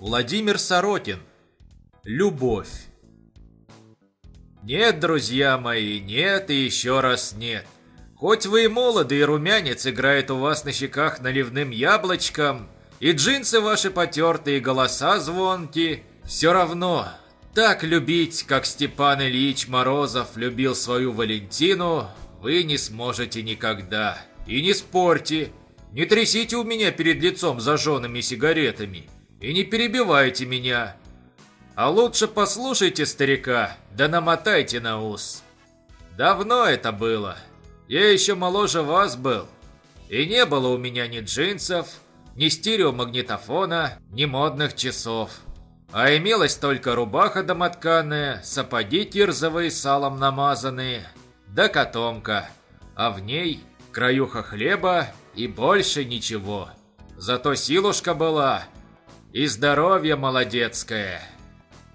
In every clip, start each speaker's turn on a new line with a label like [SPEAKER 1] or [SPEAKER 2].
[SPEAKER 1] Владимир Сорокин. Любовь. Нет, друзья мои, нет и еще раз нет. Хоть вы и молоды, и румянец играет у вас на щеках наливным яблочком, и джинсы ваши потертые, и голоса звонки, все равно, так любить, как Степан Ильич Морозов любил свою Валентину, вы не сможете никогда. И не спорьте, не трясите у меня перед лицом зажженными сигаретами, и не перебивайте меня. А лучше послушайте старика, да намотайте на ус. Давно это было. Я еще моложе вас был. И не было у меня ни джинсов, ни стереомагнитофона, ни модных часов. А имелась только рубаха домотканая, сапоги кирзовые салом намазанные, да котомка. А в ней краюха хлеба и больше ничего. Зато силушка была и здоровье молодецкое.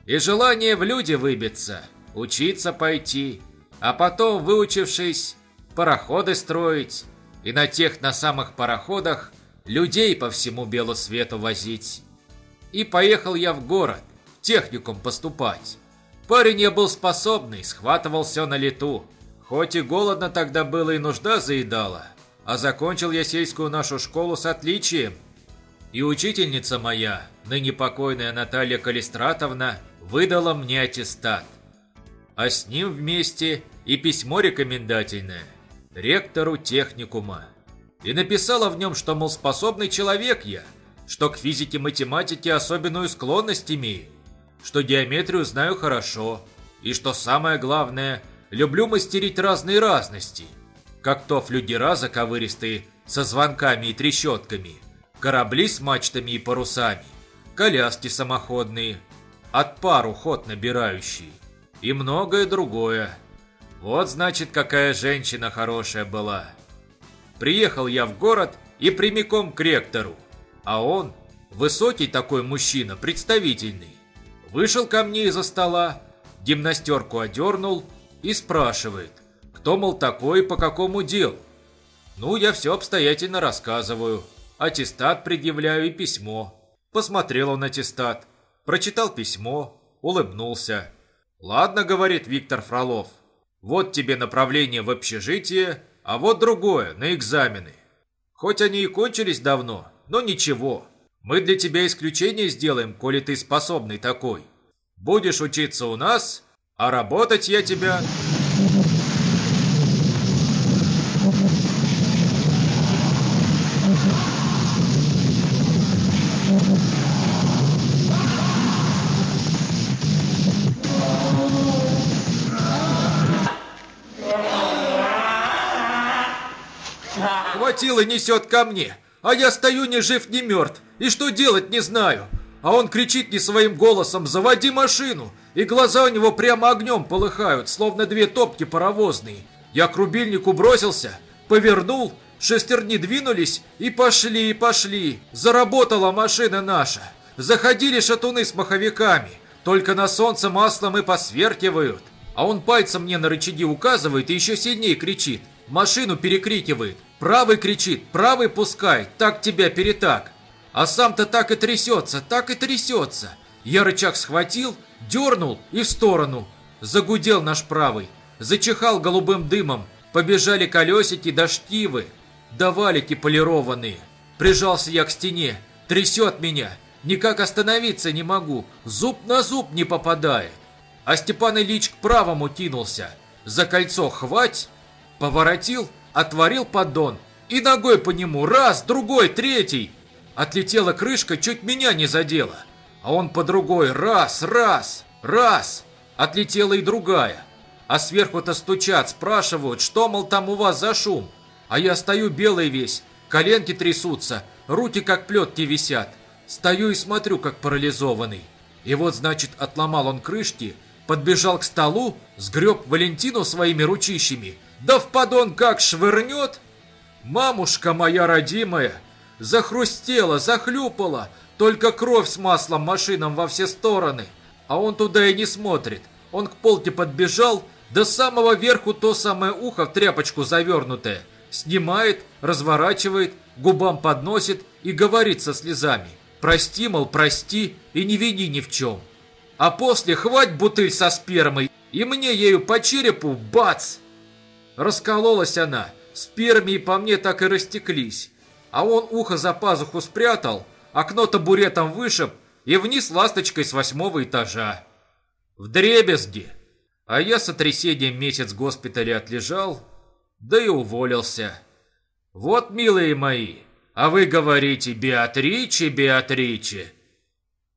[SPEAKER 1] И желание в люди выбиться, учиться пойти, а потом, выучившись, пароходы строить и на тех на самых пароходах людей по всему белу свету возить. И поехал я в город, техникум поступать. Парень я был способный, схватывал все на лету. Хоть и голодно тогда было и нужда заедала, а закончил я сельскую нашу школу с отличием. И учительница моя, ныне покойная Наталья Калистратовна, выдала мне аттестат. А с ним вместе и письмо рекомендательное ректору техникума. И написала в нем, что, мол, способный человек я, что к физике-математике особенную склонность имею, что геометрию знаю хорошо, и что самое главное, люблю мастерить разные разности, как то флюгера заковыристые со звонками и трещотками, корабли с мачтами и парусами, коляски самоходные, от пару ход набирающие и многое другое. Вот значит, какая женщина хорошая была. Приехал я в город и прямиком к ректору, а он, высокий такой мужчина, представительный, вышел ко мне из-за стола, гимнастерку одернул и спрашивает, кто, мол, такой и по какому делу. Ну, я все обстоятельно рассказываю, аттестат предъявляю и письмо. Посмотрел он аттестат, прочитал письмо, улыбнулся. «Ладно, — говорит Виктор Фролов, вот тебе направление в общежитие, а вот другое, на экзамены. Хоть они и кончились давно, но ничего. Мы для тебя исключение сделаем, коли ты способный такой. Будешь учиться у нас, а работать я тебя... Хватило несет ко мне, а я стою ни жив, ни мертв, и что делать не знаю. А он кричит не своим голосом «Заводи машину!» И глаза у него прямо огнем полыхают, словно две топки паровозные. Я к рубильнику бросился, повернул, шестерни двинулись и пошли, и пошли. Заработала машина наша. Заходили шатуны с маховиками, только на солнце маслом и посверкивают. А он пальцем мне на рычаги указывает и еще сильнее кричит. Машину перекрикивает. Правый кричит, правый пускай, так тебя перетак. А сам-то так и трясется, так и трясется. Я рычаг схватил, дернул и в сторону. Загудел наш правый. Зачихал голубым дымом. Побежали колесики до штивы. Да полированные. Прижался я к стене. Трясет меня. Никак остановиться не могу. Зуб на зуб не попадает. А Степан Ильич к правому кинулся. За кольцо хвать. Поворотил отворил поддон и ногой по нему, раз, другой, третий. Отлетела крышка, чуть меня не задела. А он по другой, раз, раз, раз. Отлетела и другая. А сверху-то стучат, спрашивают, что, мол, там у вас за шум. А я стою белый весь, коленки трясутся, руки как плетки висят. Стою и смотрю, как парализованный. И вот, значит, отломал он крышки, подбежал к столу, сгреб Валентину своими ручищами – да в подон как швырнет! Мамушка моя родимая захрустела, захлюпала, только кровь с маслом машинам во все стороны. А он туда и не смотрит. Он к полке подбежал, до самого верху то самое ухо в тряпочку завернутое. Снимает, разворачивает, губам подносит и говорит со слезами. Прости, мол, прости и не вини ни в чем. А после хвать бутыль со спермой и мне ею по черепу бац! Раскололась она, спермии по мне так и растеклись. А он ухо за пазуху спрятал, окно табуретом вышиб и вниз ласточкой с восьмого этажа. В дребезги. А я сотрясением месяц в госпитале отлежал, да и уволился. Вот, милые мои, а вы говорите «Беатриче, Беатриче»,